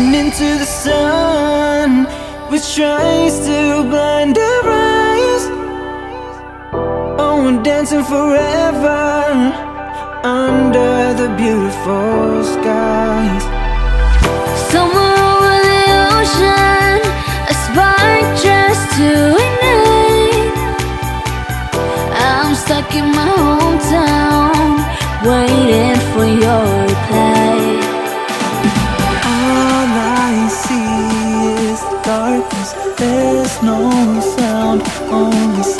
Coming into the sun, which tries to blind our eyes. Oh, we're dancing forever under the beautiful skies. Somewhere over the ocean, a spark just to ignite. I'm stuck in my hometown, waiting for your darkness. There's no sound, only silence.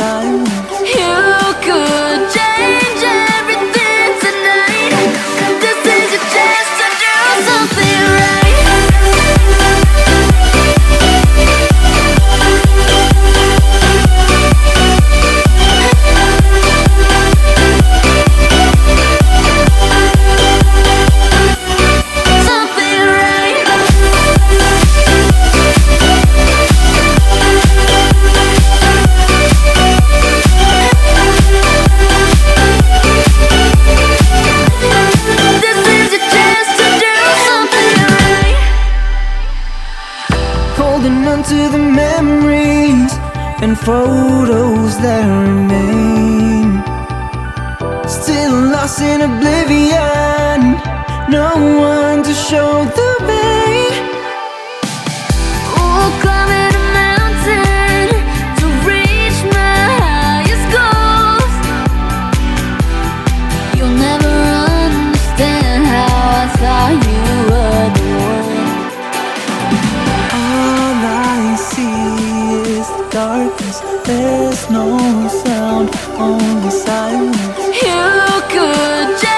Holding on to the memories and photos that remain. Still lost in oblivion, no one to show the darkness, there's no sound, only silence. You could.